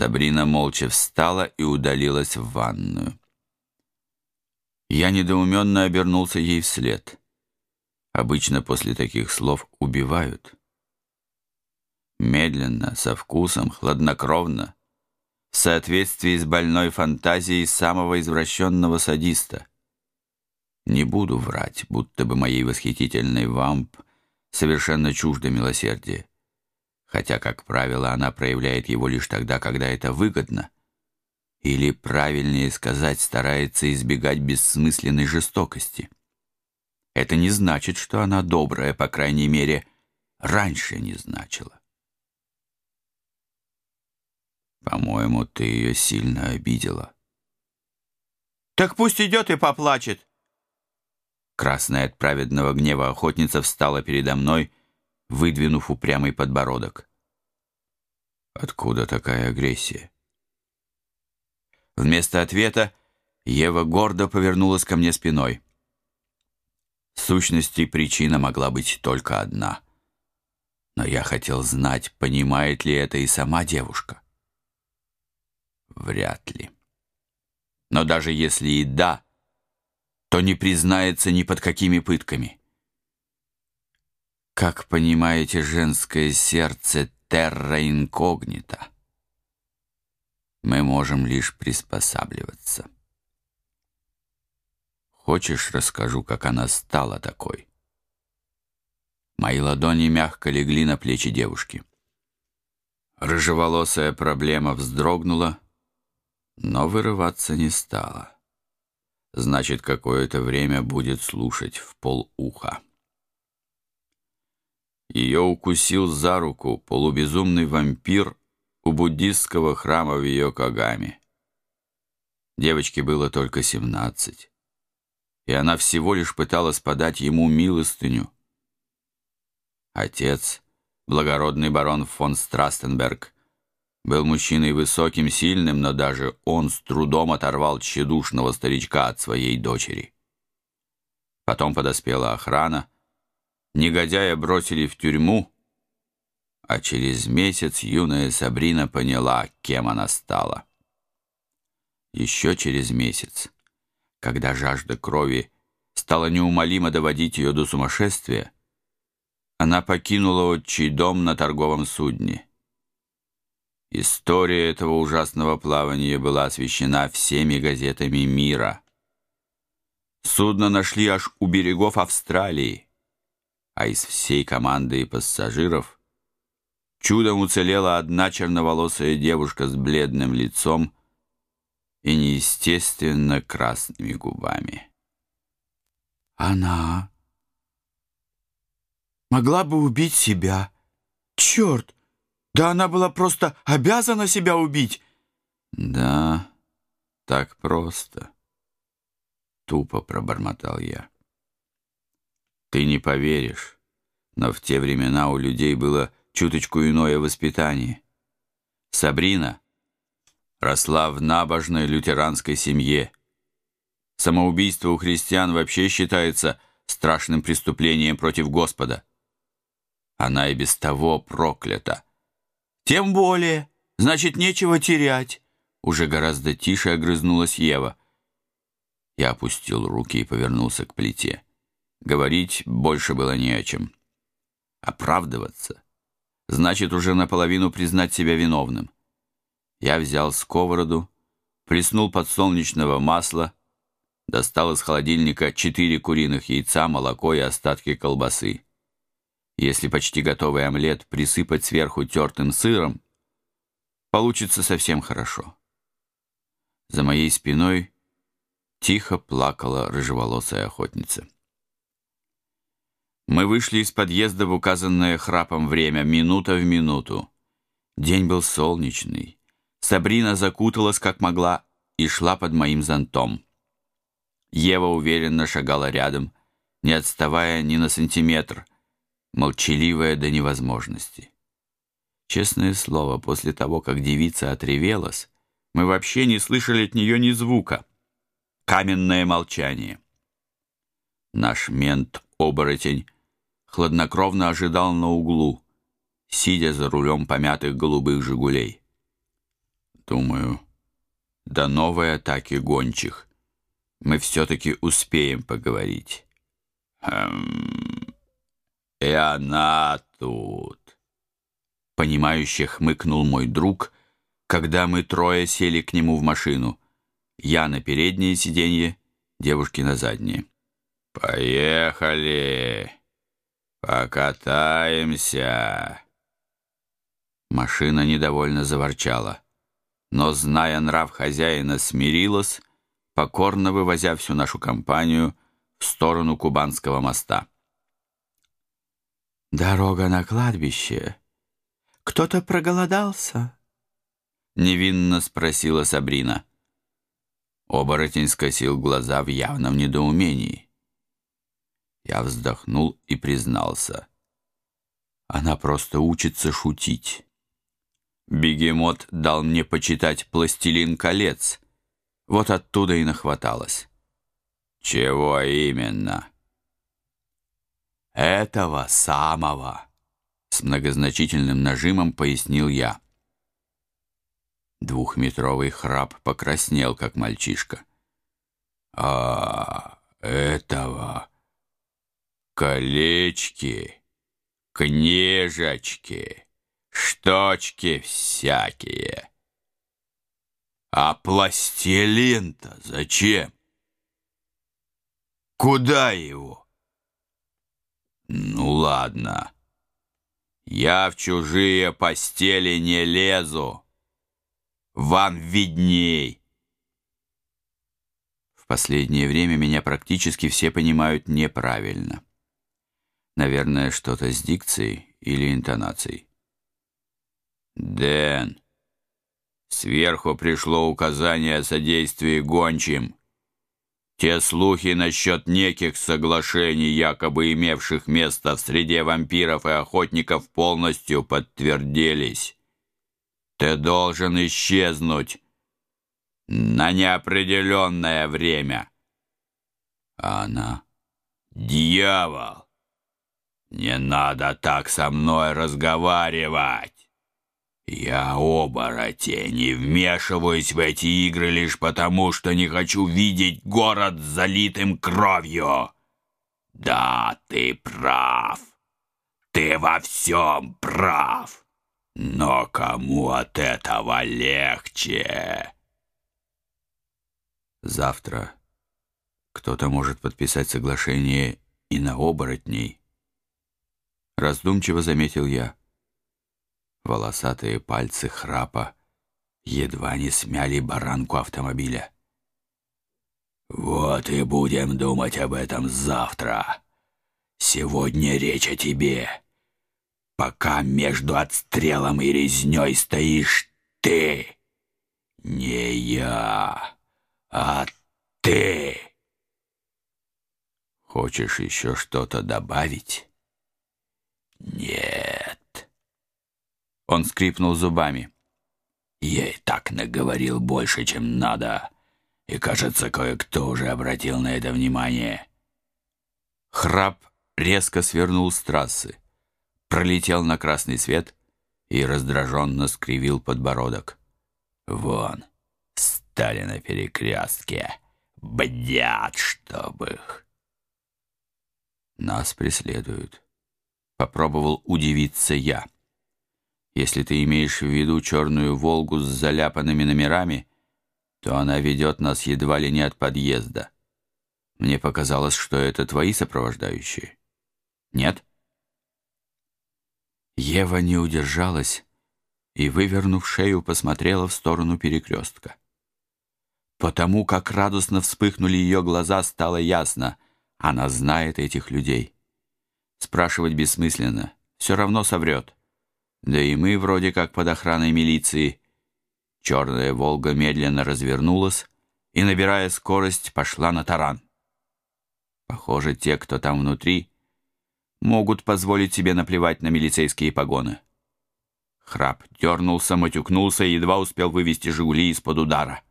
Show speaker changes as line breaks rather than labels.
Сабрина молча встала и удалилась в ванную. Я недоуменно обернулся ей вслед. Обычно после таких слов убивают. Медленно, со вкусом, хладнокровно, в соответствии с больной фантазией самого извращенного садиста. Не буду врать, будто бы моей восхитительной вамп совершенно чуждо милосердие хотя, как правило, она проявляет его лишь тогда, когда это выгодно. Или, правильнее сказать, старается избегать бессмысленной жестокости. Это не значит, что она добрая, по крайней мере, раньше не значило. По-моему, ты ее сильно обидела.
Так пусть идет и поплачет.
Красная от праведного гнева охотница встала передо мной выдвинув упрямый подбородок. Откуда такая агрессия? Вместо ответа Ева гордо повернулась ко мне спиной. В сущности, причина могла быть только одна. Но я хотел знать, понимает ли это и сама девушка. Вряд ли. Но даже если и да, то не признается ни под какими пытками. Как понимаете, женское сердце терра инкогнита. Мы можем лишь приспосабливаться. Хочешь, расскажу, как она стала такой? Мои ладони мягко легли на плечи девушки. Рыжеволосая проблема вздрогнула, но вырываться не стала. Значит, какое-то время будет слушать в полуха. Ее укусил за руку полубезумный вампир у буддистского храма в ее Кагаме. Девочке было только семнадцать, и она всего лишь пыталась подать ему милостыню. Отец, благородный барон фон Страстенберг, был мужчиной высоким, сильным, но даже он с трудом оторвал тщедушного старичка от своей дочери. Потом подоспела охрана, Негодяя бросили в тюрьму, а через месяц юная Сабрина поняла, кем она стала. Еще через месяц, когда жажда крови стала неумолимо доводить ее до сумасшествия, она покинула отчий дом на торговом судне. История этого ужасного плавания была освещена всеми газетами мира. Судно нашли аж у берегов Австралии а из всей команды и пассажиров чудом уцелела одна черноволосая девушка с бледным лицом и неестественно красными губами.
Она могла бы убить себя. Черт! Да она была просто обязана себя убить.
Да, так просто. Тупо пробормотал я. Ты не поверишь, но в те времена у людей было чуточку иное воспитание. Сабрина росла в набожной лютеранской семье. Самоубийство у христиан вообще считается страшным преступлением против Господа. Она и без того проклята.
Тем более, значит, нечего терять.
Уже гораздо тише огрызнулась Ева. Я опустил руки и повернулся к плите. Говорить больше было не о чем. Оправдываться значит уже наполовину признать себя виновным. Я взял сковороду, плеснул подсолнечного масла, достал из холодильника четыре куриных яйца, молоко и остатки колбасы. Если почти готовый омлет присыпать сверху тертым сыром, получится совсем хорошо. За моей спиной тихо плакала рыжеволосая охотница. Мы вышли из подъезда в указанное храпом время, минута в минуту. День был солнечный. Сабрина закуталась как могла и шла под моим зонтом. Ева уверенно шагала рядом, не отставая ни на сантиметр, молчаливая до невозможности. Честное слово, после того, как девица отревелась, мы вообще не слышали от нее ни звука. Каменное молчание. Наш мент-оборотень хладнокровно ожидал на углу, сидя за рулем помятых голубых «Жигулей». Думаю, до новой атаки гончих мы все-таки успеем поговорить. Хм, и она тут. Понимающе хмыкнул мой друг, когда мы трое сели к нему в машину. Я на переднее сиденье, девушки на заднее. «Поехали! Покатаемся!» Машина недовольно заворчала, но, зная нрав хозяина, смирилась, покорно вывозя всю нашу компанию в сторону Кубанского моста.
«Дорога на кладбище. Кто-то проголодался?»
Невинно спросила Сабрина. Оборотень скосил глаза в явном недоумении. Я вздохнул и признался. Она просто учится шутить. Бегемот дал мне почитать «Пластилин колец». Вот оттуда и нахваталось. Чего именно? Этого самого, с многозначительным нажимом пояснил я. Двухметровый храп покраснел, как мальчишка. А, этого... Колечки, книжечки, штучки всякие. А пластилин-то зачем? Куда его? Ну ладно. Я в чужие постели не лезу. Вам видней. В последнее время меня практически все понимают неправильно. Наверное, что-то с дикцией или интонацией. Дэн, сверху пришло указание о содействии гончим. Те слухи насчет неких соглашений, якобы имевших место в среде вампиров и охотников, полностью подтвердились. Ты должен исчезнуть на неопределенное время. А она — дьявол. Не надо так со мной разговаривать. Я оборотень и вмешиваюсь в эти игры лишь потому, что не хочу видеть город залитым кровью. Да, ты прав. Ты во всем прав. Но кому от этого легче? Завтра кто-то может подписать соглашение и на оборотней. Раздумчиво заметил я. Волосатые пальцы храпа едва не смяли баранку автомобиля. «Вот и будем думать об этом завтра. Сегодня речь о тебе» пока между отстрелом и резней стоишь ты. Не я, а ты. Хочешь еще что-то добавить? Нет. Он скрипнул зубами. Я и так наговорил больше, чем надо, и, кажется, кое-кто уже обратил на это внимание. Храп резко свернул с трассы пролетел на красный свет и раздраженно скривил подбородок. «Вон, стали на перекрестке, бдят, чтоб их!» «Нас преследуют», — попробовал удивиться я. «Если ты имеешь в виду черную «Волгу» с заляпанными номерами, то она ведет нас едва ли не от подъезда. Мне показалось, что это твои сопровождающие. Нет?» Ева не удержалась и, вывернув шею, посмотрела в сторону перекрестка. Потому как радостно вспыхнули ее глаза, стало ясно, она знает этих людей. Спрашивать бессмысленно, все равно соврет. Да и мы вроде как под охраной милиции. Черная «Волга» медленно развернулась и, набирая скорость, пошла на таран. Похоже, те, кто там внутри, могут позволить себе наплевать на милицейские погоны. Храп дернулся, матюкнулся и едва успел вывести «Жигули» из-под удара.